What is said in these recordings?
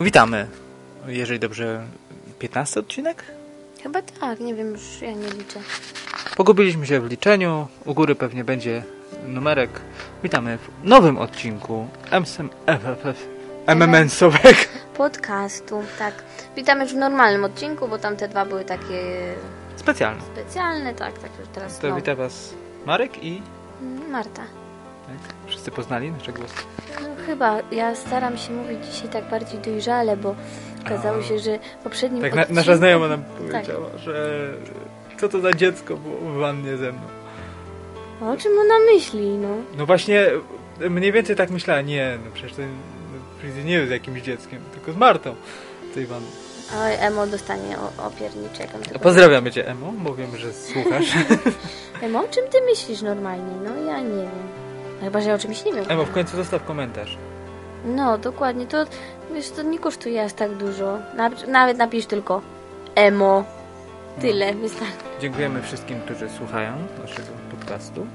Witamy. Jeżeli dobrze, 15 odcinek? Chyba tak, nie wiem, już ja nie liczę. Pogubiliśmy się w liczeniu. U góry pewnie będzie numerek. Witamy w nowym odcinku MMN-sowego. Podcastu, tak. Witamy już w normalnym odcinku, bo tamte dwa były takie Specjalny. specjalne, tak, tak już teraz To no. wita Was Marek i... Marta. Tak? Wszyscy poznali nasze głosy? No, chyba, ja staram się mówić dzisiaj tak bardziej dojrzale, bo okazało się, że poprzednim Tak, odcinku... nasza znajoma nam Tak. powiedziała, że co to za dziecko było w wannie ze mną. O czym ona myśli, no? No właśnie, mniej więcej tak myślałem. Nie, no przecież to no, nie jest jakimś dzieckiem, tylko z Martą tej wannie. Oj, Emo dostanie opierniczek. Pozdrawiamy Cię, Emo, bo wiem, że słuchasz. Emo, o czym ty myślisz normalnie? No ja nie wiem. Chyba, że ja o czymś nie wiem. Emo, w końcu zostaw komentarz. No, dokładnie. To, wiesz, to nie kosztuje aż tak dużo. Nawet napisz tylko emo. Tyle, wystarczy. Dziękujemy wszystkim, którzy słuchają naszego podcastu.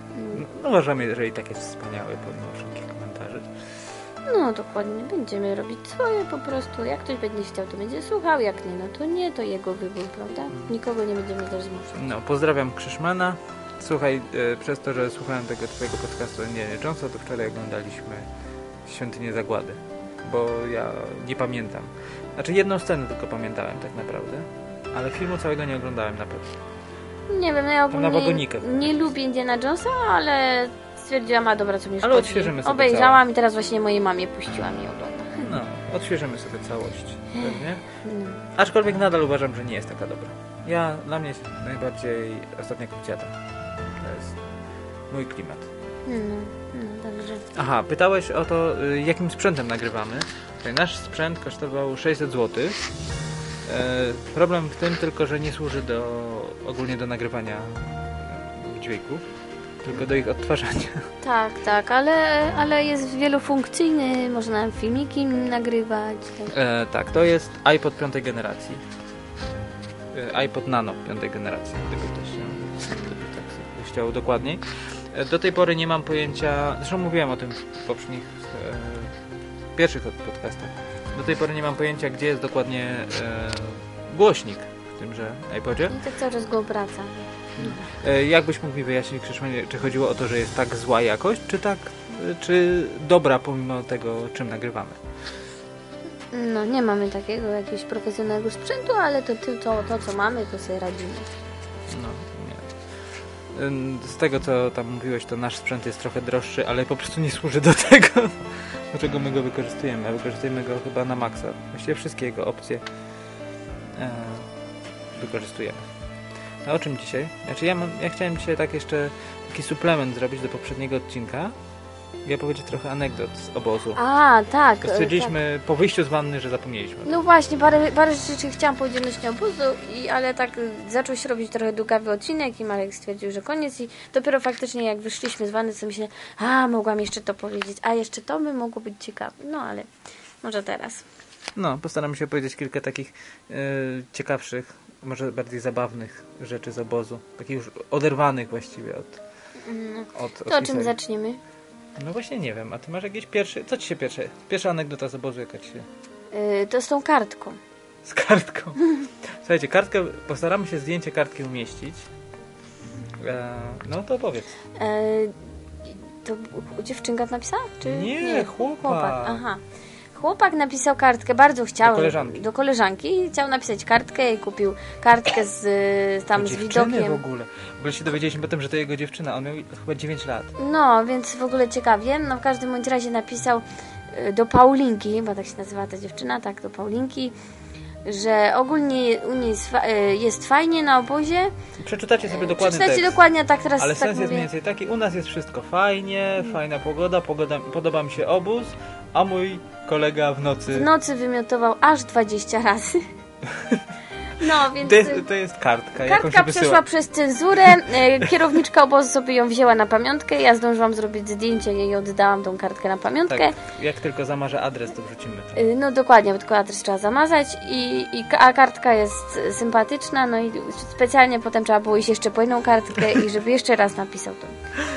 No, uważamy, że i tak jest wspaniały, komentarzy. No, dokładnie. Będziemy robić swoje po prostu. Jak ktoś będzie chciał, to będzie słuchał. Jak nie, no to nie, to jego wybór, prawda? Nikogo nie będziemy też zmuszać. No, pozdrawiam Krzyszmana. Słuchaj, e, przez to, że słuchałem tego Twojego podcastu Indiana Jonesa, to wczoraj oglądaliśmy Świątynię Zagłady, bo ja nie pamiętam. Znaczy jedną scenę tylko pamiętałem tak naprawdę, ale filmu całego nie oglądałem na pewno. Nie wiem, ja ogólnie nie lubię Indiana Jonesa, ale stwierdziłam, a dobra, co mi Ale szkodzi. odświeżymy sobie Obejrzałam i teraz właśnie mojej mamie puściłam i ogląda. No, odświeżymy sobie całość pewnie. No. Aczkolwiek nadal uważam, że nie jest taka dobra. Ja, dla mnie jest najbardziej Ostatnia Krucjata. To jest mój klimat. No, no, także. Aha, pytałeś o to, y, jakim sprzętem nagrywamy. Tutaj nasz sprzęt kosztował 600 zł. E, problem w tym tylko, że nie służy do ogólnie do nagrywania e, dźwięków, tylko do ich odtwarzania. Tak, tak, ale, ale jest wielofunkcyjny, można filmiki nagrywać. Tak. E, tak, to jest iPod piątej generacji. E, iPod Nano piątej generacji, gdyby ktoś się gdyby tak chciał dokładniej. E, do tej pory nie mam pojęcia, zresztą mówiłem o tym w poprzednich e, pierwszych od- podcastach. Do tej pory nie mam pojęcia, gdzie jest dokładnie e, głośnik w tymże iPodzie. I tak cały czas go obraca. E, jakbyś mógł mi wyjaśnić, Krzyszmanie, czy chodziło o to, że jest tak zła jakość, czy tak, e, czy dobra pomimo tego, czym nagrywamy? No, nie mamy takiego jakiegoś profesjonalnego sprzętu, ale to, to, to, co mamy, to sobie radzimy. No, nie. Z tego, co tam mówiłeś, to nasz sprzęt jest trochę droższy, ale po prostu nie służy do tego, do czego my go wykorzystujemy. A wykorzystujemy go chyba na maksa. Właściwie wszystkie jego opcje e, wykorzystujemy. No o czym dzisiaj? Znaczy ja, mam, ja chciałem dzisiaj tak jeszcze taki suplement zrobić do poprzedniego odcinka i opowiedzieć trochę anegdot z obozu. A, tak. E, stwierdziliśmy po wyjściu z wanny, że zapomnieliśmy. tak. No właśnie, parę, parę rzeczy chciałam powiedzieć odnośnie obozu, i, ale tak zaczął się robić trochę długawy odcinek i Marek stwierdził, że koniec i dopiero faktycznie jak wyszliśmy z wanny, to myślę, a mogłam jeszcze to powiedzieć, a jeszcze to by mogło być ciekawe. No ale może teraz. No, postaram się powiedzieć kilka takich e, ciekawszych, może bardziej zabawnych rzeczy z obozu. Takich już oderwanych właściwie od, od, od To o czym zaczniemy? No właśnie nie wiem, a ty masz jakieś pierwsze... Co ci się pierwsze... Pierwsza anegdota z obozu jaka ci się... Y, to z tą kartką. Z kartką. Słuchajcie, kartkę... Postaramy się zdjęcie kartki umieścić. E, no to powiedz. E, to dziewczynka napisała? Czy Nie, chłopak. Aha. Chłopak napisał kartkę, bardzo chciał. Do koleżanki. Do koleżanki i chciał napisać kartkę i kupił kartkę z y, tam z widokiem. w ogóle. W ogóle się dowiedzieliśmy potem, że to jego dziewczyna. On miał chyba 9 lat. No, więc w ogóle ciekawie. No w każdym bądź razie napisał y, do Paulinki, bo tak się nazywa ta dziewczyna, tak, do Paulinki, że ogólnie u niej jest, fa- y, jest fajnie na obozie. Przeczytacie sobie dokładny Przeczytajcie tekst. dokładnie, tak teraz Ale tak sens jest mówię. mniej więcej taki, u nas jest wszystko fajnie, fajna pogoda, pogoda, podoba mi się obóz, a mój kolega w nocy... W nocy wymiotował aż 20 razy. No, więc... To jest, to jest kartka, Kartka przeszła przez cenzurę, e, kierowniczka obozu sobie ją wzięła na pamiątkę, ja zdążyłam zrobić zdjęcie i oddałam tą kartkę na pamiątkę. Tak, jak tylko zamarzę adres, to wrzucimy to. Y, No dokładnie, bo tylko adres trzeba zamazać i, i a kartka jest y, sympatyczna, no i specjalnie potem trzeba było iść jeszcze po jedną kartkę i żeby jeszcze raz napisał to.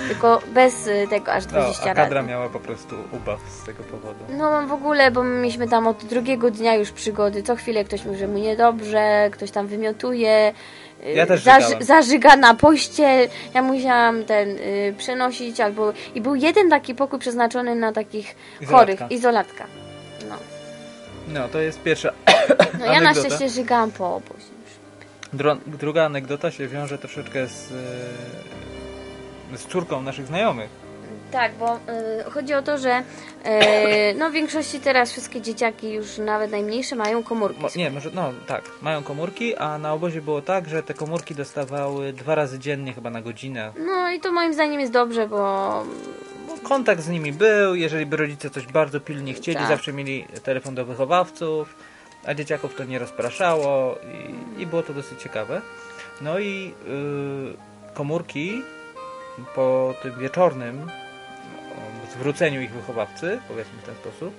Tylko bez y, tego aż No, 20 a kadra miała po prostu ubaw z tego powodu. No w ogóle, bo my mieliśmy tam od drugiego dnia już przygody. Co chwilę ktoś mówi, że mu niedobrze, ktoś tam wymiotuje. y, Ja też zaży- zażyga na poście. Ja musiałam ten y, przenosić albo... I był jeden taki pokój przeznaczony na takich Izolatka. chorych. Izolatka. No. No, to jest pierwsza. no ja na szczęście żygałam po obozie. Dro- druga anegdota się wiąże troszeczkę z, e, z córką naszych znajomych. Tak, bo y, chodzi o to, że y, no w większości teraz wszystkie dzieciaki już nawet najmniejsze mają komórki. Mo- nie, może, no tak, mają komórki, a na obozie było tak, że te komórki dostawały dwa razy dziennie, chyba na godzinę. No i to moim zdaniem jest dobrze, bo Bo kontakt z nimi był, jeżeli by rodzice coś bardzo pilnie chcieli, Tak. zawsze mieli telefon do wychowawców, a dzieciaków to nie rozpraszało i, i było to dosyć ciekawe. No i y, komórki po tym wieczornym zwróceniu ich wychowawcy, powiedzmy w ten sposób,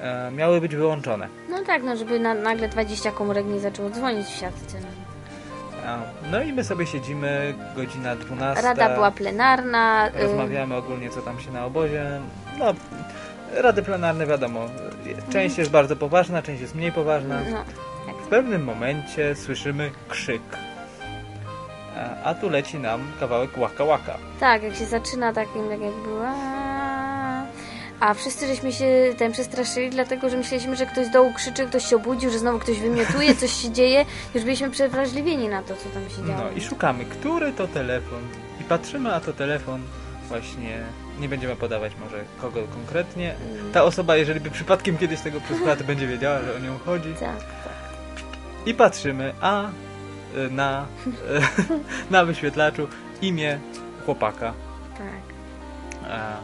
e, miały być wyłączone. no tak, no żeby na, nagle 20 komórek nie zaczęło dzwonić w siatce. No. A, No i my sobie siedzimy, godzina 12. Rada była plenarna. y, Rozmawiamy ogólnie, co tam się na obozie. No, rady plenarne wiadomo. Część jest bardzo poważna, część jest mniej poważna. No, W pewnym momencie słyszymy krzyk. A, a tu leci nam kawałek łaka łaka. tak, jak się zaczyna takim, tak jak była. A wszyscy żeśmy się ten przestraszyli, dlatego że myśleliśmy, że ktoś z dołu krzyczy, ktoś się obudził, że znowu ktoś wymiotuje, coś się dzieje. Już byliśmy przewrażliwieni na to, co tam się działo. No i szukamy, który to telefon. I patrzymy, a to telefon właśnie. Nie będziemy podawać może kogo konkretnie. Ta osoba, jeżeli by przypadkiem kiedyś tego przesłuchała, to będzie wiedziała, że o nią chodzi. Tak, tak. I patrzymy, a y, na, y, na wyświetlaczu imię chłopaka. tak. A,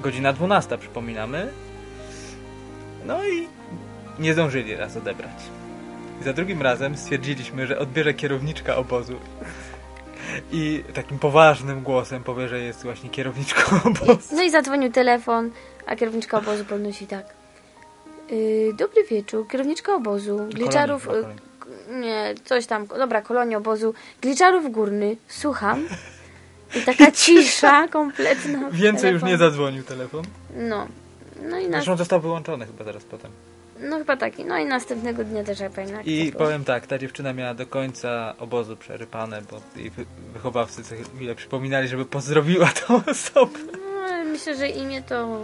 godzina 12, przypominamy. No i nie zdążyli raz odebrać. I za drugim razem stwierdziliśmy, że odbierze kierowniczka obozu. I takim poważnym głosem powie, że jest właśnie kierowniczką obozu. No i zadzwonił telefon, a kierowniczka obozu podnosi tak. Yy, dobry wieczór, kierowniczka obozu, Gliczarów... Kolonii, y, kolonii. nie, coś tam, dobra, kolonia obozu, Gliczarów Górny, słucham. I taka cisza kompletna. Więcej już telefonie. nie zadzwonił telefon. No. No i Zresztą został wyłączony chyba zaraz potem. no chyba taki. No i następnego dnia też jak pamiętam. I powiem tak, ta dziewczyna miała do końca obozu przerypane, bo jej wy- wychowawcy co chwilę przypominali, żeby pozdrowiła tą osobę. No, ale myślę, że imię to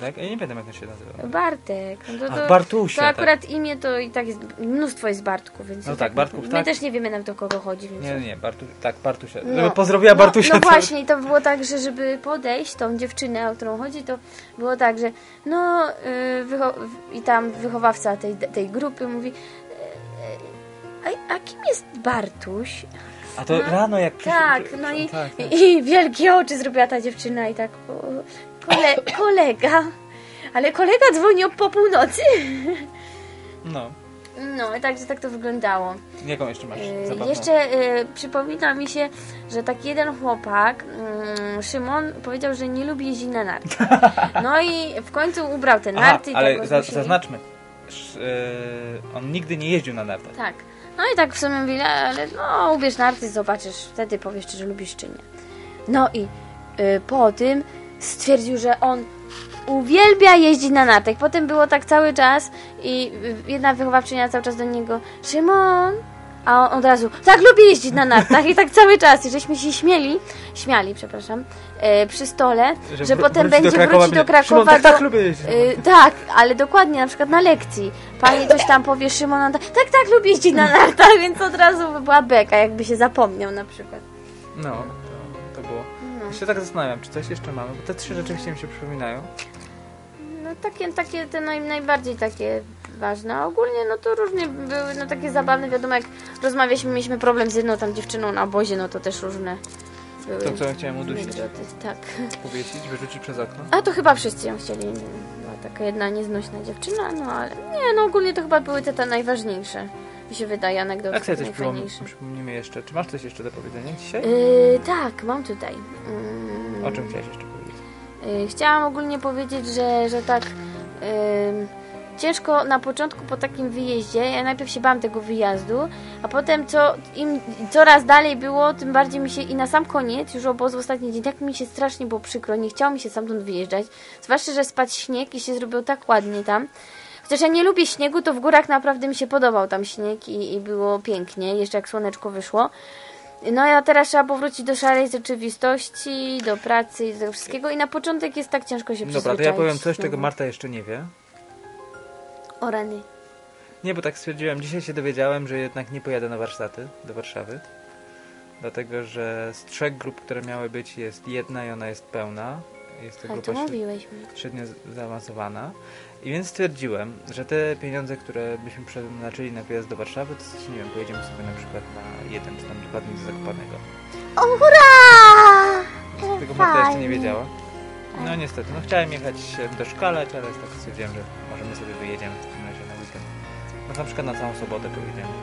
Tak? Ja nie pamiętam jak on się nazywa. Bartek. No to, A, Bartusia, to akurat imię to i tak jest, mnóstwo jest Bartków, więc No i tak, Bartków, My tak. też nie wiemy nawet o kogo chodzi, więc... Nie, nie, Bartu, tak, Bartusia. No. Żeby pozdrowiła no, Bartusia. No to- właśnie, to było tak, że żeby podejść tą dziewczynę, o którą chodzi, to było tak, że no yy, i tam wychowawca tej, tej grupy mówi yy, a, a kim jest Bartuś? A to no, rano jak Tak, przy- no i, tak, tak. i wielkie oczy zrobiła ta dziewczyna i tak o, kole, kolega, ale kolega dzwonił po północy. No. No i także tak to wyglądało. Jaką jeszcze masz Yy, zabawną? Jeszcze yy, przypomina mi się, że taki jeden chłopak, mm, Szymon, powiedział, że nie lubi jeździć na narty. No i w końcu ubrał te Aha, narty i tak ale go za, zaznaczmy. Sz- yy, on nigdy nie jeździł na nartach. Tak. No i tak w sumie mówili, ale no ubierz narty, zobaczysz, wtedy powiesz, czy że lubisz, czy nie. No i y, po tym stwierdził, że on uwielbia jeździć na nartach. Potem było tak cały czas i jedna wychowawczynia cały czas do niego Szymon, a on od razu tak lubię jeździć na nartach i tak cały czas. I żeśmy się śmieli, śmiali, przepraszam, e, przy stole, że, Że potem wróci do będzie Krakowa, wrócić do będzie, Szymon, Krakowa tak, tak, lubię jeździć na Y, tak, ale dokładnie, na przykład na lekcji. Pani coś tam powie Szymon, on tak, tak, tak, lubię jeździć na nartach, więc od razu by była beka, jakby się zapomniał na przykład. No, się tak zastanawiam, czy coś jeszcze mamy, bo te trzy rzeczywiście mi się przypominają. no takie, takie te naj, najbardziej takie ważne. A ogólnie no to różnie były, no takie zabawne, wiadomo jak rozmawialiśmy, mieliśmy problem z jedną tam dziewczyną na obozie, no to też różne były. To, co ja chciałem udusić. anegdoty, Tak. Powiesić, wyrzucić przez okno. A to chyba wszyscy ją chcieli. Była taka jedna nieznośna dziewczyna, no ale nie, no ogólnie to chyba były te, te najważniejsze Mi się wydaje anegdoty Jak sobie coś przypomnimy jeszcze? Czy masz coś jeszcze do powiedzenia dzisiaj? Yy, tak, mam tutaj. Yy, O czym chciałeś jeszcze powiedzieć? Yy, Chciałam ogólnie powiedzieć, że, że tak ciężko na początku po takim wyjeździe, ja najpierw się bałam tego wyjazdu, a potem co im coraz dalej było, tym bardziej mi się i na sam koniec, już obozu ostatni dzień, tak mi się strasznie było przykro, nie chciało mi się stamtąd wyjeżdżać, zwłaszcza, że spadł śnieg i się zrobiło tak ładnie tam. Chociaż ja nie lubię śniegu, to w górach naprawdę mi się podobał tam śnieg i, i było pięknie, jeszcze jak słoneczko wyszło. No a teraz trzeba powrócić do szarej rzeczywistości, do pracy i do tego wszystkiego i na początek jest tak ciężko się Dobra, to przyzwyczaić. ja powiem coś, czego znowu. Marta jeszcze nie wie. O rany. Nie, bo tak stwierdziłem, dzisiaj się dowiedziałem, że jednak nie pojadę na warsztaty do Warszawy. Dlatego, że z trzech grup, które miały być, jest jedna i ona jest pełna. Jest to Ale grupa to mówiłeś mi. średnio zaawansowana. I więc stwierdziłem, że te pieniądze, które byśmy przeznaczyli na wyjazd do Warszawy, to nie wiem, pojedziemy sobie na przykład na jeden czy tam dwa dni do Zakopanego. O hurra! Tego Marta jeszcze nie wiedziała. No niestety, no chciałem jechać e, doszkalać, ale tak stwierdziłem, że może my sobie wyjedziemy w takim razie na weekend. No na przykład na całą sobotę pojedziemy.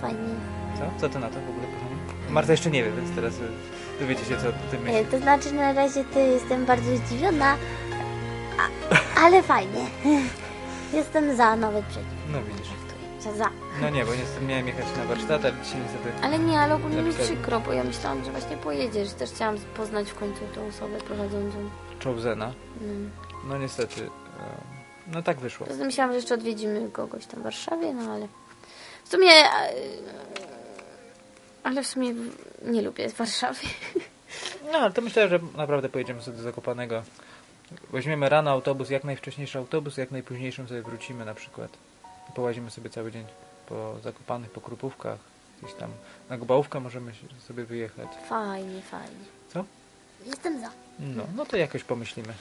Fajnie. Co? Co ty na to w ogóle, kochanie? Marta jeszcze nie wie, więc teraz e, dowiecie się, co ty E, myślisz. To znaczy na razie to jestem bardzo zdziwiona, a, ale fajnie. Jestem za, nawet przeciw. No widzisz. Za, za. No nie, bo niestety miałem jechać na warsztat, ale dzisiaj niestety... Ale nie, ale ogólnie mi przykro, bo ja myślałam, że właśnie pojedziesz. Też chciałam poznać w końcu tą osobę prowadzącą. Czołzena. Mm. No niestety. e, No tak wyszło. Poza tym myślałam, że jeszcze odwiedzimy kogoś tam w Warszawie, no ale w sumie e, ale w sumie nie lubię Warszawy. No, ale to myślę, że naprawdę pojedziemy sobie do Zakopanego. Weźmiemy rano autobus, jak najwcześniejszy autobus, jak najpóźniejszym sobie wrócimy na przykład. Połazimy sobie cały dzień po Zakopanych, po Krupówkach, gdzieś tam na Gubałówkę możemy sobie wyjechać. Fajnie, fajnie. Co? Jestem za. No, no to jakoś pomyślimy.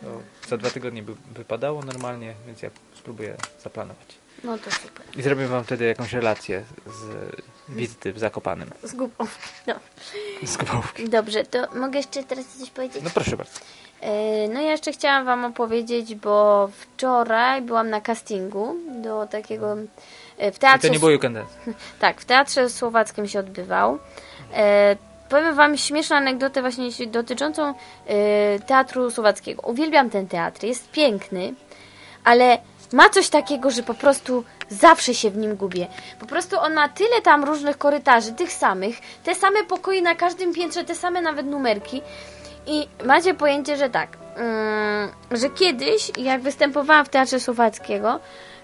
To za dwa tygodnie by wypadało normalnie, więc ja spróbuję zaplanować. No to super. I zrobię wam wtedy jakąś relację z wizyty w Zakopanym. Z gubą. No. Z Gubałówki. Dobrze, to mogę jeszcze teraz coś powiedzieć? No proszę bardzo. E, No ja jeszcze chciałam Wam opowiedzieć, bo wczoraj byłam na castingu do takiego e, w I teatrze. to nie było Weekend Tak, w teatrze słowackim się odbywał. E, powiem Wam śmieszną anegdotę właśnie dotyczącą teatru słowackiego. Uwielbiam ten teatr, jest piękny, ale ma coś takiego, że po prostu zawsze się w nim gubię. Po prostu on ma tyle tam różnych korytarzy, tych samych, te same pokoje na każdym piętrze, te same nawet numerki. I macie pojęcie, że tak, mm, że kiedyś, jak występowałam w Teatrze Słowackiego,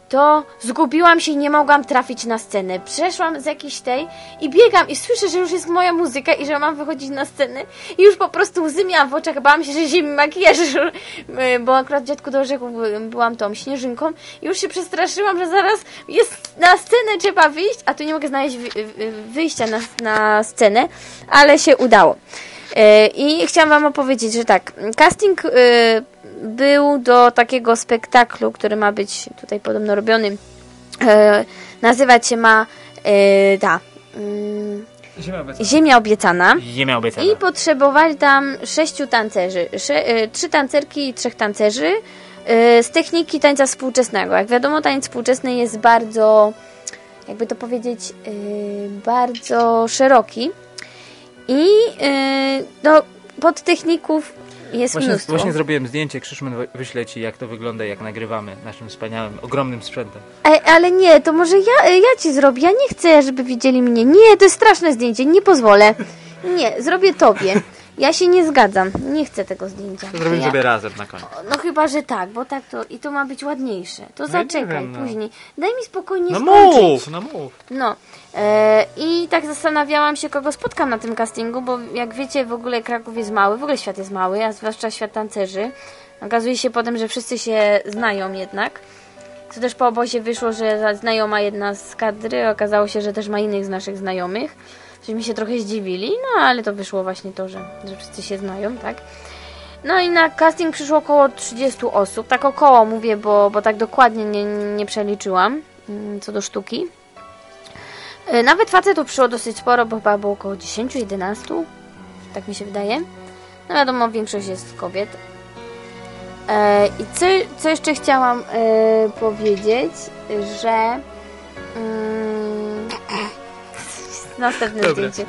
to zgubiłam się i nie mogłam trafić na scenę. Przeszłam z jakiejś tej i biegam i słyszę, że już jest moja muzyka i że mam wychodzić na scenę i już po prostu łzy miałam w oczach, bałam się, że zimny makijaż, że- bo akurat Dziadku do Orzechów byłam tą śnieżynką i już się przestraszyłam, że zaraz jest na scenę trzeba wyjść, a tu nie mogę znaleźć wy- wy- wyjścia na, na scenę, ale się udało. E, I chciałam Wam opowiedzieć, że tak, casting e, był do takiego spektaklu, który ma być tutaj podobno robiony. E, nazywać się ma ta mm, Ziemia obiecana. Ziemia Obiecana. Ziemia obiecana. I potrzebowali tam sześciu tancerzy. Sze, trzy tancerki i trzech tancerzy z techniki tańca współczesnego. Jak wiadomo, tańc współczesny jest bardzo, jakby to powiedzieć, bardzo szeroki. I e, no, pod techników jest Właśnie, mnóstwo. właśnie zrobiłem zdjęcie, Krzyszman wy- wyślę Ci jak to wygląda, jak nagrywamy naszym wspaniałym, ogromnym sprzętem. Ej, ale nie, to może ja, ja ci zrobię. Ja nie chcę, żeby widzieli mnie. Nie, to jest straszne zdjęcie, nie pozwolę. Nie, zrobię tobie. Ja się nie zgadzam. Nie chcę tego zdjęcia. To zrobimy ja, sobie razem na koniec. No chyba, że tak, bo tak to i to ma być ładniejsze. To No zaczekaj wiem, no. później. Daj mi spokojnie No skończyć. mów, no mów. No e, i tak zastanawiałam się, kogo spotkam na tym castingu, bo jak wiecie, w ogóle Kraków jest mały, w ogóle świat jest mały, a zwłaszcza świat tancerzy. Okazuje się potem, że wszyscy się znają jednak. Co też po obozie wyszło, że znajoma jedna z kadry okazało się, że też ma innych z naszych znajomych. Żeśmy się trochę zdziwili, no ale to wyszło właśnie to, że, że wszyscy się znają, tak? No i na casting przyszło około 30 osób. Tak około mówię, bo, bo tak dokładnie nie, nie przeliczyłam mm, co do sztuki. E, Nawet facetów przyszło dosyć sporo, bo chyba było około 10-11. Tak mi się wydaje. No wiadomo, większość jest kobiet. E, I co, co jeszcze chciałam e, powiedzieć, że mm, Następne zdjęcie.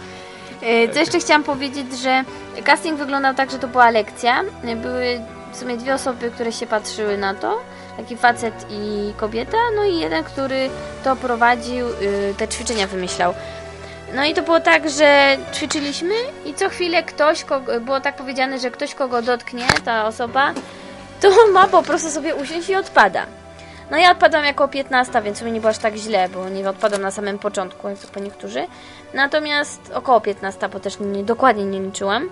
Co jeszcze chciałam powiedzieć, że casting wyglądał tak, że to była lekcja. Były w sumie dwie osoby, które się patrzyły na to. Taki facet i kobieta, no i jeden, który to prowadził, y, te ćwiczenia wymyślał. No i to było tak, że ćwiczyliśmy i co chwilę ktoś, kogo, było tak powiedziane, że ktoś kogo dotknie, ta osoba, to ma po prostu sobie usiąść i odpada. No ja odpadłam jako 15, więc mi nie było aż tak źle, bo nie odpadłam na samym początku, jak to po niektórzy. Natomiast około 15, bo też nie, dokładnie nie liczyłam.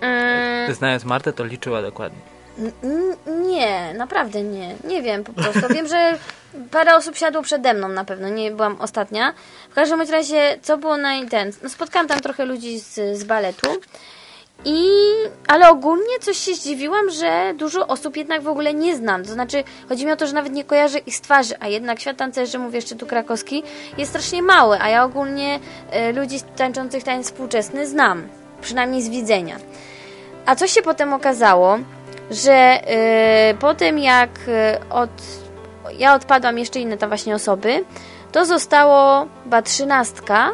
Mm, Znając Martę, to liczyła dokładnie. Nie, naprawdę nie. Nie wiem po prostu. Wiem, że parę osób siadło przede mną na pewno, nie byłam ostatnia. W każdym razie, co było na. No spotkałam tam trochę ludzi z, z baletu. I, ale ogólnie coś się zdziwiłam, że dużo osób jednak w ogóle nie znam. To znaczy, chodzi mi o to, że nawet nie kojarzę ich z twarzy, a jednak świat tancerzy, mówię jeszcze tu krakowski, jest strasznie mały, a ja ogólnie e, ludzi tańczących tańc współczesny znam. Przynajmniej z widzenia. A co się potem okazało, że y, po tym jak y, od, ja odpadłam jeszcze inne tam właśnie osoby, to zostało chyba trzynastka.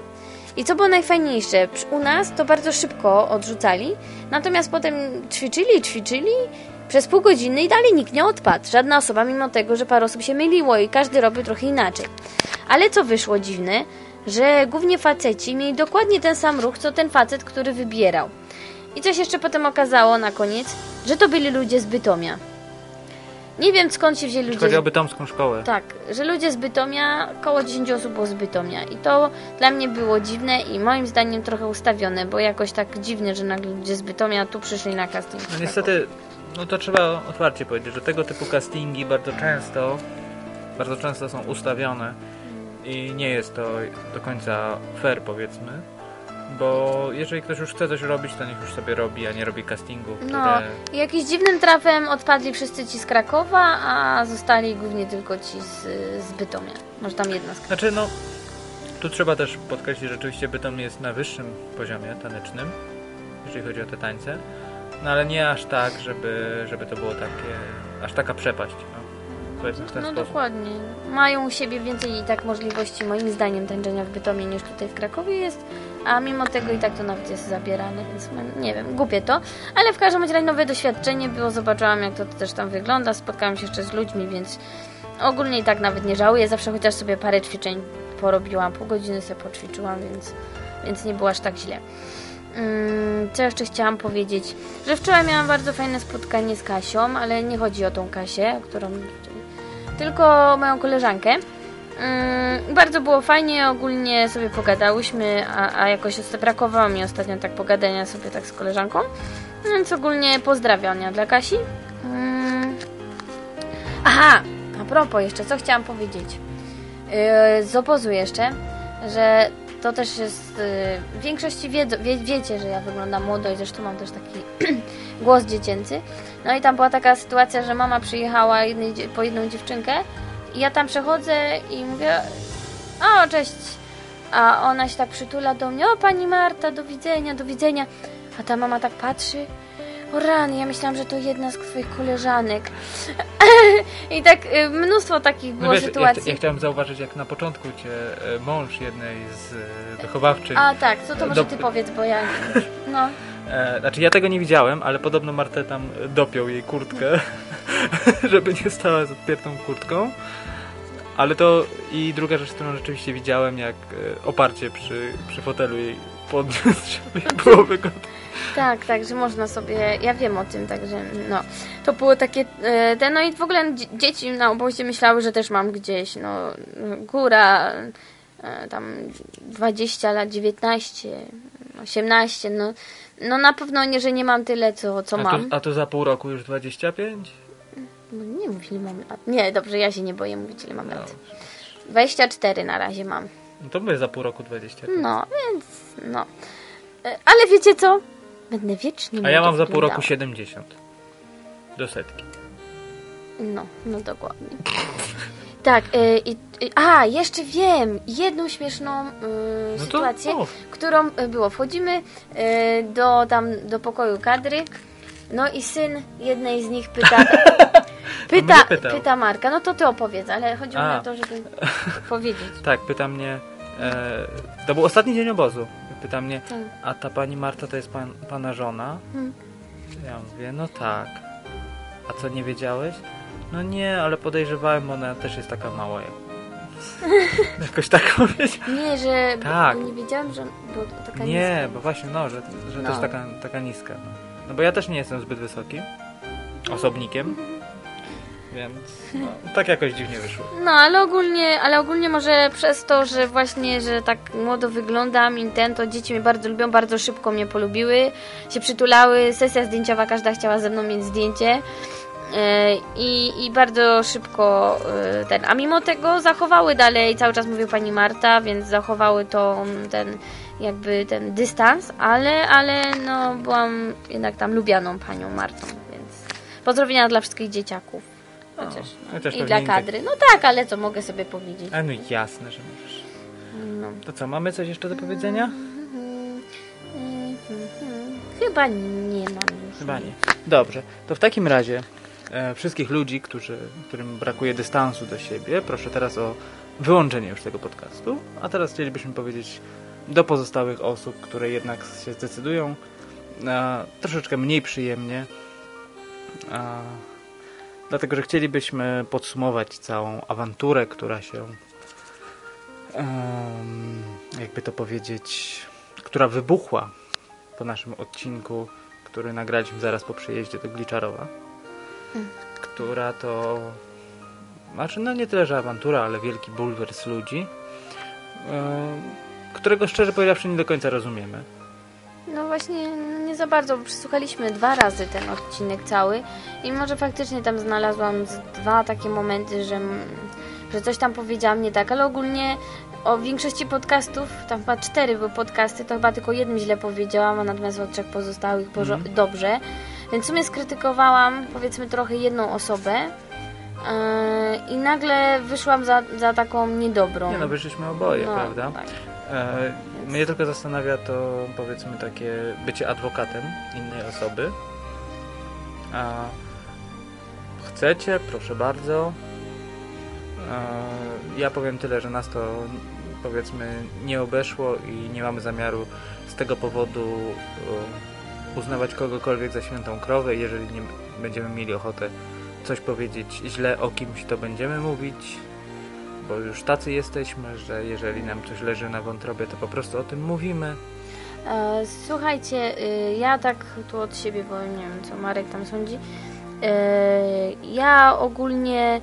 I co było najfajniejsze, u nas to bardzo szybko odrzucali, natomiast potem ćwiczyli, ćwiczyli przez pół godziny i dalej nikt nie odpadł. Żadna osoba, mimo tego, że parę osób się myliło i każdy robił trochę inaczej. Ale co wyszło dziwne, że głównie faceci mieli dokładnie ten sam ruch, co ten facet, który wybierał. I coś jeszcze potem okazało na koniec, że to byli ludzie z Bytomia. Nie wiem skąd się wzięli ludzie. Chodzi o bytomską szkołę. Tak, że ludzie z Bytomia, około 10 osób było z Bytomia. I to dla mnie było dziwne i moim zdaniem trochę ustawione, bo jakoś tak dziwnie, że nagle ludzie z Bytomia tu przyszli na casting. No niestety, no to trzeba otwarcie powiedzieć, że tego typu castingi bardzo często, bardzo często są ustawione i nie jest to do końca fair powiedzmy, bo jeżeli ktoś już chce coś robić, to niech już sobie robi, a nie robi castingu, które... No, i jakimś dziwnym trafem odpadli wszyscy ci z Krakowa, a zostali głównie tylko ci z, z Bytomia. Może tam jedna z Krakowa. Znaczy no, tu trzeba też podkreślić, że rzeczywiście Bytom jest na wyższym poziomie tanecznym, jeżeli chodzi o te tańce, no ale nie aż tak, żeby, żeby to było takie, aż taka przepaść, no. No sposób. dokładnie. Mają u siebie więcej i tak możliwości, moim zdaniem, tańczenia w Bytomie niż tutaj w Krakowie jest, a mimo tego i tak to nawet jest zabierane, więc no, nie wiem, głupie to, ale w każdym razie nowe doświadczenie było, zobaczyłam jak to też tam wygląda, spotkałam się jeszcze z ludźmi, więc ogólnie i tak nawet nie żałuję, zawsze chociaż sobie parę ćwiczeń porobiłam, pół godziny sobie poćwiczyłam, więc, więc nie było aż tak źle. Mm, Co jeszcze chciałam powiedzieć? Że wczoraj miałam bardzo fajne spotkanie z Kasią, ale nie chodzi o tą Kasię, którą tylko moją koleżankę. Mm, bardzo było fajnie, ogólnie sobie pogadałyśmy, a, a jakoś brakowało mi ostatnio tak pogadania sobie tak z koleżanką. Więc ogólnie pozdrowienia dla Kasi. Mm. Aha, a propos jeszcze, co chciałam powiedzieć. Yy, z obozu jeszcze, że to też jest, yy, w większości wiedzą, wie, wiecie, że ja wyglądam młodo i zresztą mam też taki głos dziecięcy. No i tam była taka sytuacja, że mama przyjechała jednej, po jedną dziewczynkę i ja tam przechodzę i mówię, o cześć, a ona się tak przytula do mnie, o pani Marta, do widzenia, do widzenia. A ta mama tak patrzy, o rany, ja myślałam, że to jedna z twoich koleżanek. I tak y, mnóstwo takich było No wiesz, ja, sytuacji. ja chciałem zauważyć, jak na początku cię e, mąż jednej z e, wychowawczyń, A tak, co to może Do- ty powiedz, bo ja... No, e, znaczy ja tego nie widziałem, ale podobno Martę tam dopiął jej kurtkę, żeby nie stała z odpiętą kurtką. Ale to i druga rzecz, którą rzeczywiście widziałem, jak e, oparcie przy, przy fotelu jej podniósł, żeby było wygodnie. tak, tak, że można sobie, ja wiem o tym, także no, to było takie, e, te, no i w ogóle dzie- dzieci na obozie myślały, że też mam gdzieś, no, góra, e, tam 20 lat, 19, 18, no, no na pewno nie, że nie mam tyle, co, co A mam. to, a to za pół roku już 25? No, nie mów, ile mam lat. Nie, dobrze, ja się nie boję mówić, ile mam No, lat. 24 na razie mam. no to my za pół roku 25. No, więc no. E, Ale wiecie co? Będę wiecznie A ja mam za pół roku wyglądała. 70. Do setki. No, no dokładnie. Tak, y, i, y, a, jeszcze wiem, jedną śmieszną y, No to sytuację, mów. którą y, było. Wchodzimy y, do tam, do pokoju kadry, no i syn jednej z nich pyta, pyta, pytał. pyta Marka, no to ty opowiedz, ale chodzi mi A. o to, żeby powiedzieć. Tak, pyta mnie, E, to był ostatni dzień obozu. Pyta mnie, Tak. a ta pani Marta to jest pan, pana żona? Hmm. Ja mówię, no tak. A co, nie wiedziałeś? No nie, ale podejrzewałem, bo ona też jest taka mała. jak- Jakoś tak powiedział. Nie, że Tak. nie wiedziałam, że bo taka Nie, bo właśnie, no, że, że No. też taka, taka niska. No. no bo ja też nie jestem zbyt wysoki. Osobnikiem. Więc no, tak jakoś dziwnie wyszło. No, ale ogólnie, ale ogólnie może przez to, że właśnie, że tak młodo wyglądam i ten, to dzieci mnie bardzo lubią, bardzo szybko mnie polubiły, się przytulały, sesja zdjęciowa, każda chciała ze mną mieć zdjęcie. E, I, I bardzo szybko e, ten, a mimo tego zachowały dalej, cały czas mówił pani Marta, więc zachowały to ten jakby ten dystans, ale, ale no byłam jednak tam lubianą panią Martą, więc pozdrowienia dla wszystkich dzieciaków. Chociaż, no, chociaż I pewnie dla nie- kadry. No tak, ale co mogę sobie powiedzieć? A no jasne, że możesz. No. To co, mamy coś jeszcze do powiedzenia? Mhm, mhm. Chyba nie mam już. Chyba nie. Dobrze, to w takim razie e, wszystkich ludzi, którzy, którym brakuje dystansu do siebie, proszę teraz o wyłączenie już tego podcastu. A teraz chcielibyśmy powiedzieć do pozostałych osób, które jednak się zdecydują na troszeczkę mniej przyjemnie. A, dlatego, że chcielibyśmy podsumować całą awanturę, która się jakby to powiedzieć, która wybuchła po naszym odcinku, który nagraliśmy zaraz po przyjeździe do Gliczarowa, która to znaczy no nie tyle, że awantura, ale wielki bulwers ludzi, którego szczerze powiedziawszy nie do końca rozumiemy. Właśnie, nie za bardzo, bo przesłuchaliśmy dwa razy ten odcinek cały i może faktycznie tam znalazłam dwa takie momenty, że, że coś tam powiedziałam nie tak, ale ogólnie o większości podcastów, tam chyba cztery były podcasty, to chyba tylko jednym źle powiedziałam, a natomiast o trzech pozostałych Mhm. dobrze. Więc w sumie skrytykowałam, powiedzmy, trochę jedną osobę yy, i nagle wyszłam za, za taką niedobrą. Nie no, wyszliśmy oboje, No, prawda? Tak. E, mnie tylko zastanawia to powiedzmy takie bycie adwokatem innej osoby. A chcecie, proszę bardzo. E, ja powiem tyle, że nas to powiedzmy nie obeszło i nie mamy zamiaru z tego powodu e, uznawać kogokolwiek za świętą krowę. Jeżeli nie będziemy mieli ochotę coś powiedzieć źle o kimś, to będziemy mówić bo już tacy jesteśmy, że jeżeli nam coś leży na wątrobie, to po prostu o tym mówimy. E, Słuchajcie, y, ja tak tu od siebie, bo nie wiem, co Marek tam sądzi. E, Ja ogólnie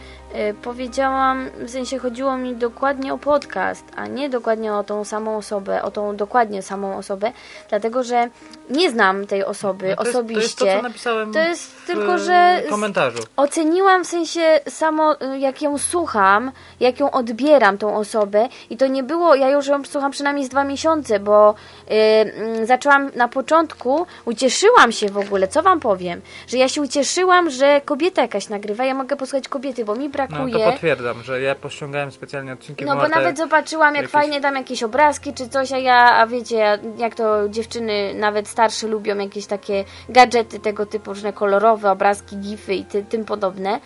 powiedziałam, w sensie chodziło mi dokładnie o podcast, a nie dokładnie o tą samą osobę, o tą dokładnie samą osobę, dlatego że nie znam tej osoby No to jest, osobiście. To jest to, co napisałem To jest w tylko, e, że komentarzu. Oceniłam w sensie samo, y, jak ją słucham, jak ją odbieram, tą osobę. I to nie było, ja już ją słucham przynajmniej z dwa miesiące, bo y, mm, zaczęłam na początku, ucieszyłam się w ogóle, co wam powiem, że ja się ucieszyłam, że kobieta jakaś nagrywa, ja mogę posłuchać kobiety, bo mi No brakuje. to potwierdzam, że ja pościągałem specjalnie odcinki No bo Marta- nawet zobaczyłam, jak jakieś- fajnie tam jakieś obrazki czy coś, a ja, a wiecie, jak to dziewczyny nawet starsze lubią jakieś takie gadżety tego typu, różne kolorowe obrazki, gify i ty, tym podobne.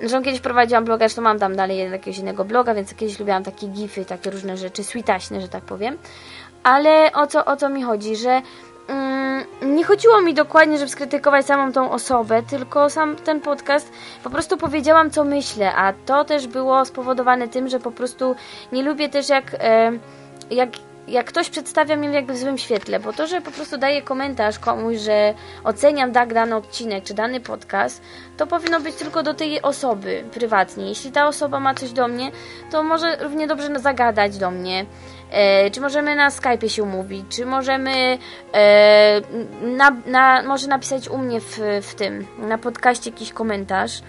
Zresztą kiedyś prowadziłam bloga, zresztą mam tam dalej jakiegoś innego bloga, więc kiedyś lubiłam takie gify, takie różne rzeczy, switaśne, że tak powiem. Ale o co, o co mi chodzi, że nie chodziło mi dokładnie, żeby skrytykować samą tą osobę, tylko sam ten podcast po prostu powiedziałam, co myślę, a to też było spowodowane tym, że po prostu nie lubię też jak, jak, jak ktoś przedstawia mnie jakby w złym świetle, bo to, że po prostu daję komentarz komuś, że oceniam tak dany odcinek czy dany podcast, to powinno być tylko do tej osoby prywatnie. Jeśli ta osoba ma coś do mnie, to może równie dobrze zagadać do mnie. E, czy możemy na Skype'ie się umówić, czy możemy e, na, na, może napisać u mnie w, w tym, na podcaście jakiś komentarz,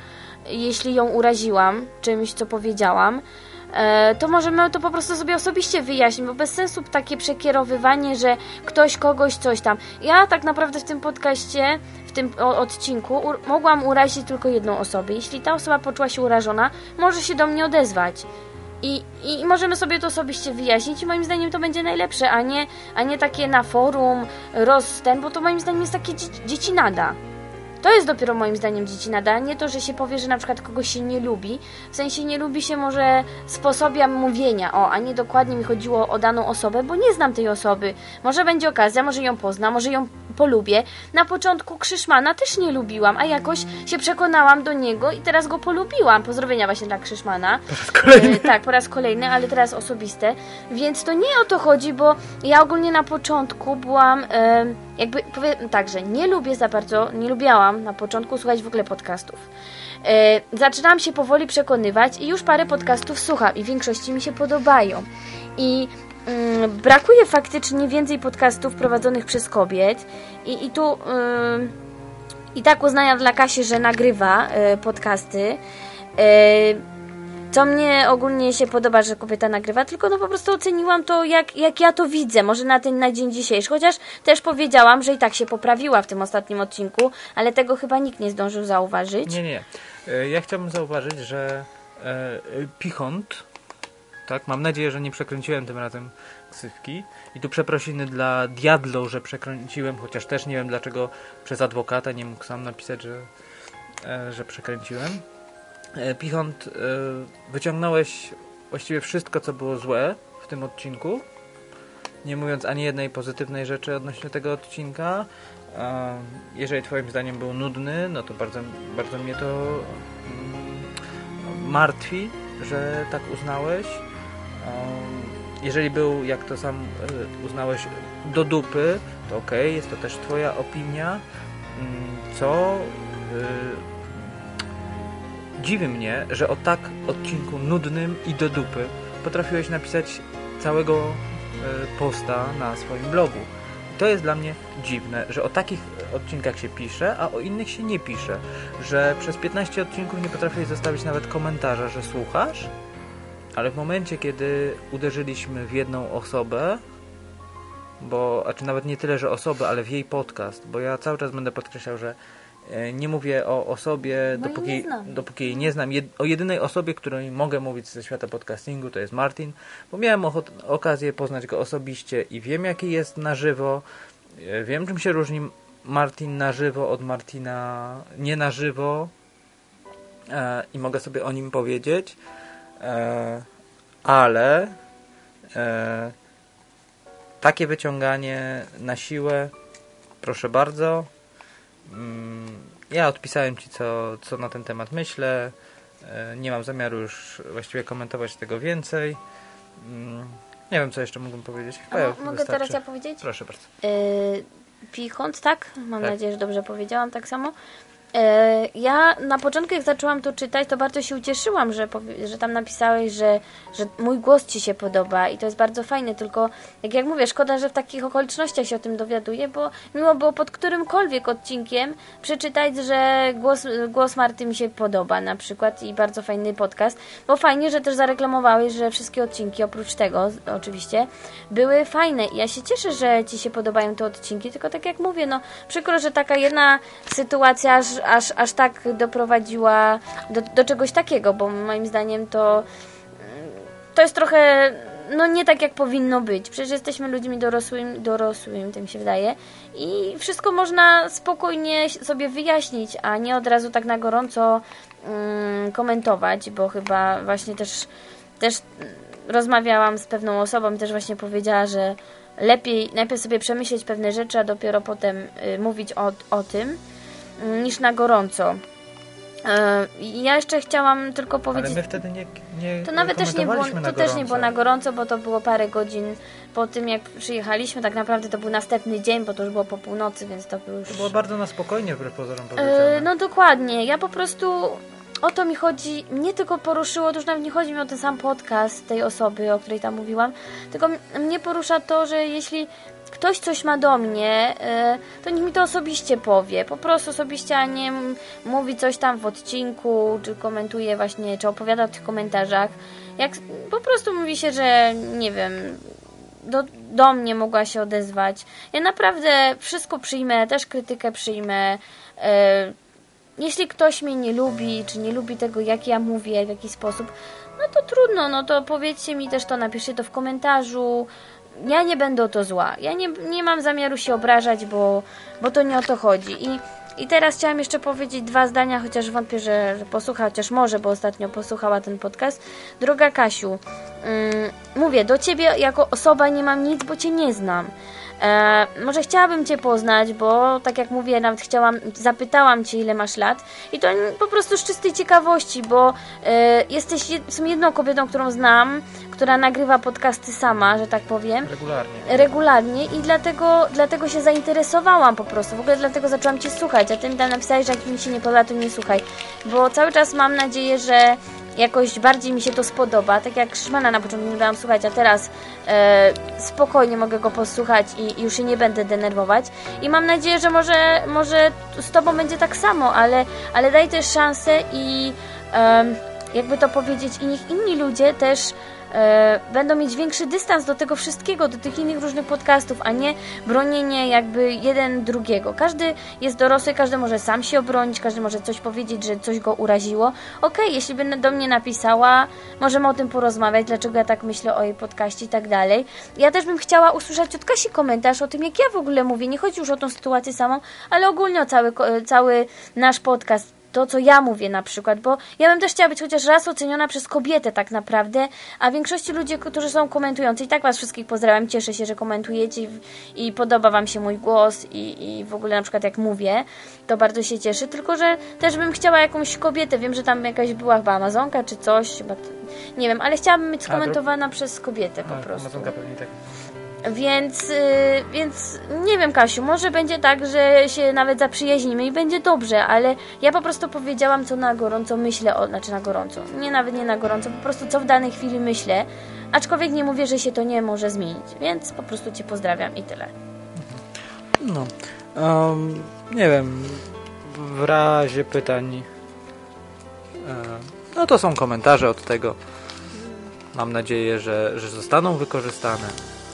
jeśli ją uraziłam czymś, co powiedziałam, to możemy to po prostu sobie osobiście wyjaśnić, bo bez sensu takie przekierowywanie, że ktoś kogoś coś tam. Ja tak naprawdę w tym podcaście, w tym odcinku mogłam urazić tylko jedną osobę. Jeśli ta osoba poczuła się urażona, może się do mnie odezwać. I, I możemy sobie to osobiście wyjaśnić i moim zdaniem to będzie najlepsze, a nie, a nie takie na forum, roz ten, bo to moim zdaniem jest takie dzieci, dziecinada. To jest dopiero moim zdaniem dziecinada, nie to, że się powie, że na przykład kogoś się nie lubi. W sensie nie lubi się może sposobia mówienia, o, a nie dokładnie mi chodziło o daną osobę, bo nie znam tej osoby. Może będzie okazja, może ją poznam, może ją polubię. Na początku Krzyszmana też nie lubiłam, a jakoś się przekonałam do niego i teraz go polubiłam. Pozdrowienia właśnie dla Krzyszmana. Po raz kolejny. E, tak, po raz kolejny, ale teraz osobiste. Więc to nie o to chodzi, bo ja ogólnie na początku byłam, e, jakby powiem tak, że nie lubię za bardzo, nie lubiałam na początku słuchać w ogóle podcastów. E, zaczynałam się powoli przekonywać i już parę podcastów słucham i większości mi się podobają. I mm, brakuje faktycznie więcej podcastów prowadzonych przez kobiet i, i tu... ym, i tak uznania dla Kasi, że nagrywa e, podcasty. E, co mnie ogólnie się podoba, że kobieta nagrywa, tylko no po prostu oceniłam to, jak, jak ja to widzę, może na ten na dzień dzisiejszy. Chociaż też powiedziałam, że i tak się poprawiła w tym ostatnim odcinku, ale tego chyba nikt nie zdążył zauważyć. Nie, nie. E, Ja chciałbym zauważyć, że e, Pichont, tak, mam nadzieję, że nie przekręciłem tym razem ksywki. I tu przeprosiny dla Diablo, że przekręciłem, chociaż też nie wiem dlaczego przez adwokata nie mógł sam napisać, że, e, że przekręciłem. E, Pichont, e, wyciągnąłeś właściwie wszystko, co było złe w tym odcinku. Nie mówiąc ani jednej pozytywnej rzeczy odnośnie tego odcinka. E, Jeżeli twoim zdaniem był nudny, no to bardzo, bardzo mnie to mm, martwi, że tak uznałeś. Jeżeli był, jak to sam uznałeś, do dupy, to okej, jest to też twoja opinia. Mm, Co y, dziwi mnie, że o tak odcinku nudnym i do dupy potrafiłeś napisać całego e, posta na swoim blogu. To jest dla mnie dziwne, że o takich odcinkach się pisze, a o innych się nie pisze. Że przez 15 odcinków nie potrafiłeś zostawić nawet komentarza, że słuchasz, ale w momencie, kiedy uderzyliśmy w jedną osobę, bo, a czy nawet nie tyle, że osobę, ale w jej podcast, bo ja cały czas będę podkreślał, że nie mówię o osobie, Bo jej dopóki, nie znam. dopóki jej nie znam. Jed, o jedynej osobie, której mogę mówić ze świata podcastingu, to jest Martin, bo miałem okazję poznać go osobiście i wiem, jaki jest na żywo. E, Wiem, czym się różni Martin na żywo od Martina nie na żywo e, i mogę sobie o nim powiedzieć, e, ale e, takie wyciąganie na siłę, proszę bardzo. Mm, Ja odpisałem Ci, co, co na ten temat myślę. E, Nie mam zamiaru już właściwie komentować tego więcej. Mm, Nie wiem, co jeszcze mógłbym powiedzieć. Chyba mo- mogę wystarczy. teraz ja powiedzieć? Proszę bardzo. Yy, Pichont, tak? Mam Tak. nadzieję, że dobrze powiedziałam tak samo. E, Ja na początku, jak zaczęłam to czytać, to bardzo się ucieszyłam, że, że tam napisałeś, że, że mój głos Ci się podoba i to jest bardzo fajne, tylko jak, jak mówię, szkoda, że w takich okolicznościach się o tym dowiaduję, bo miło było pod którymkolwiek odcinkiem przeczytać, że głos, głos Marty mi się podoba na przykład i bardzo fajny podcast, bo fajnie, że też zareklamowałeś, że wszystkie odcinki, oprócz tego oczywiście, były fajne ja się cieszę, że Ci się podobają te odcinki, tylko tak jak mówię, no przykro, że taka jedna sytuacja aż, aż, aż tak doprowadziła do, do czegoś takiego, bo moim zdaniem to to jest trochę no nie tak jak powinno być. Przecież jesteśmy ludźmi dorosłymi, dorosłymi, tym się wydaje. I wszystko można spokojnie sobie wyjaśnić, a nie od razu tak na gorąco mm, komentować, bo chyba właśnie też, też rozmawiałam z pewną osobą i też właśnie powiedziała, że lepiej najpierw sobie przemyśleć pewne rzeczy, a dopiero potem y, mówić o, o tym, niż na gorąco. E, ja jeszcze chciałam tylko powiedzieć... Ale my wtedy nie, nie To nawet też nie było, to też nie było na gorąco. bo to było parę godzin po tym, jak przyjechaliśmy. Tak naprawdę to był następny dzień, bo to już było po północy, więc to był już... To było bardzo na spokojnie, wbrew pozorom. E, no dokładnie. Ja po prostu o to mi chodzi. Mnie tylko poruszyło, to już nawet nie chodzi mi o ten sam podcast tej osoby, o której tam mówiłam, tylko mnie porusza to, że jeśli ktoś coś ma do mnie, e, to niech mi to osobiście powie. Po prostu osobiście, a nie mówi coś tam w odcinku, czy komentuje właśnie, czy opowiada w tych komentarzach. Jak po prostu mówi się, że nie wiem, do, do mnie mogła się odezwać. Ja naprawdę wszystko przyjmę, też krytykę przyjmę. E, jeśli ktoś mnie nie lubi, czy nie lubi tego, jak ja mówię, w jaki sposób, no to trudno, no to powiedzcie mi też to, napiszcie to w komentarzu. Ja nie będę o to zła. Ja nie, nie mam zamiaru się obrażać, bo, bo to nie o to chodzi. I I teraz chciałam jeszcze powiedzieć dwa zdania, chociaż wątpię, że, posłucha, chociaż może, bo ostatnio posłuchała ten podcast. Droga Kasiu, mm, mówię, do ciebie jako osoba nie mam nic, bo cię nie znam. E, może chciałabym Cię poznać, bo tak jak mówię, nawet chciałam, zapytałam Cię, ile masz lat, i to po prostu z czystej ciekawości, bo e, jesteś jed, jedną kobietą, którą znam, która nagrywa podcasty sama, że tak powiem Regularnie. regularnie i dlatego, dlatego się zainteresowałam po prostu. W ogóle dlatego zaczęłam Cię słuchać, a Ty mi tam napisałeś, że jak mi się nie podoba, to nie słuchaj. Bo cały czas mam nadzieję, że jakoś bardziej mi się to spodoba. Tak jak Szymana na początku nie dałam słuchać, a teraz e, spokojnie mogę go posłuchać i, i już się nie będę denerwować. I mam nadzieję, że może, może z Tobą będzie tak samo, ale, ale daj też szansę i em, jakby to powiedzieć, i niech inni ludzie też e, będą mieć większy dystans do tego wszystkiego, do tych innych różnych podcastów, a nie bronienie jakby jeden drugiego. Każdy jest dorosły, każdy może sam się obronić, każdy może coś powiedzieć, że coś go uraziło. Okej, jeśli by do mnie napisała, możemy o tym porozmawiać, dlaczego ja tak myślę o jej podcaście i tak dalej. Ja też bym chciała usłyszeć od Kasi komentarz o tym, jak ja w ogóle mówię, nie chodzi już o tą sytuację samą, ale ogólnie o cały, cały nasz podcast to, co ja mówię na przykład, bo ja bym też chciała być chociaż raz oceniona przez kobietę tak naprawdę, a większości ludzi, którzy są komentujący, i tak Was wszystkich pozdrawiam, cieszę się, że komentujecie i, i podoba Wam się mój głos i, i w ogóle na przykład jak mówię, to bardzo się cieszę, tylko że też bym chciała jakąś kobietę, wiem, że tam jakaś była chyba Amazonka czy coś, chyba, nie wiem, ale chciałabym być skomentowana przez kobietę po prostu. Amazonka pewnie tak. Więc, y, więc nie wiem, Kasiu, może będzie tak, że się nawet zaprzyjaźnimy i będzie dobrze, ale ja po prostu powiedziałam, co na gorąco myślę, o, znaczy na gorąco, nie nawet nie na gorąco, po prostu co w danej chwili myślę, aczkolwiek nie mówię, że się to nie może zmienić, więc po prostu Cię pozdrawiam i tyle. No. Um, nie wiem. W razie pytań. E, no to są komentarze od tego. Mam nadzieję, że, że zostaną wykorzystane.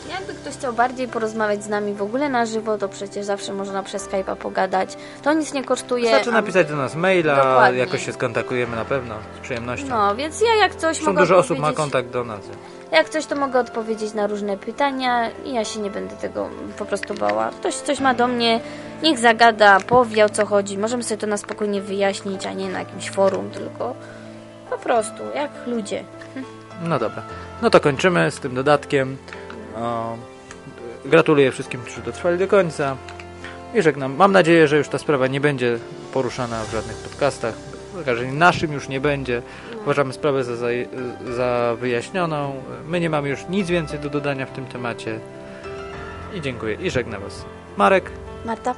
Jakby ktoś chciał bardziej porozmawiać z nami w ogóle na żywo, to przecież zawsze można przez Skype'a pogadać. To nic nie kosztuje. A- napisać do nas maila, Dokładnie. jakoś się skontaktujemy na pewno, z przyjemnością. No, więc ja jak coś Zresztą mogę dużo osób ma kontakt do nas. Jak coś, to mogę odpowiedzieć na różne pytania i ja się nie będę tego po prostu bała. Ktoś coś ma do mnie, niech zagada, powie o co chodzi. Możemy sobie to na spokojnie wyjaśnić, a nie na jakimś forum, tylko po prostu, jak ludzie. No dobra. No to kończymy z tym dodatkiem. Gratuluję wszystkim, którzy dotrwali do końca. I żegnam. Mam nadzieję, że już ta sprawa nie będzie poruszana w żadnych podcastach. Że naszym już nie będzie. Uważamy sprawę za, za, za wyjaśnioną. My nie mamy już nic więcej do dodania w tym temacie. I dziękuję. I żegnam Was. Marek. Marta?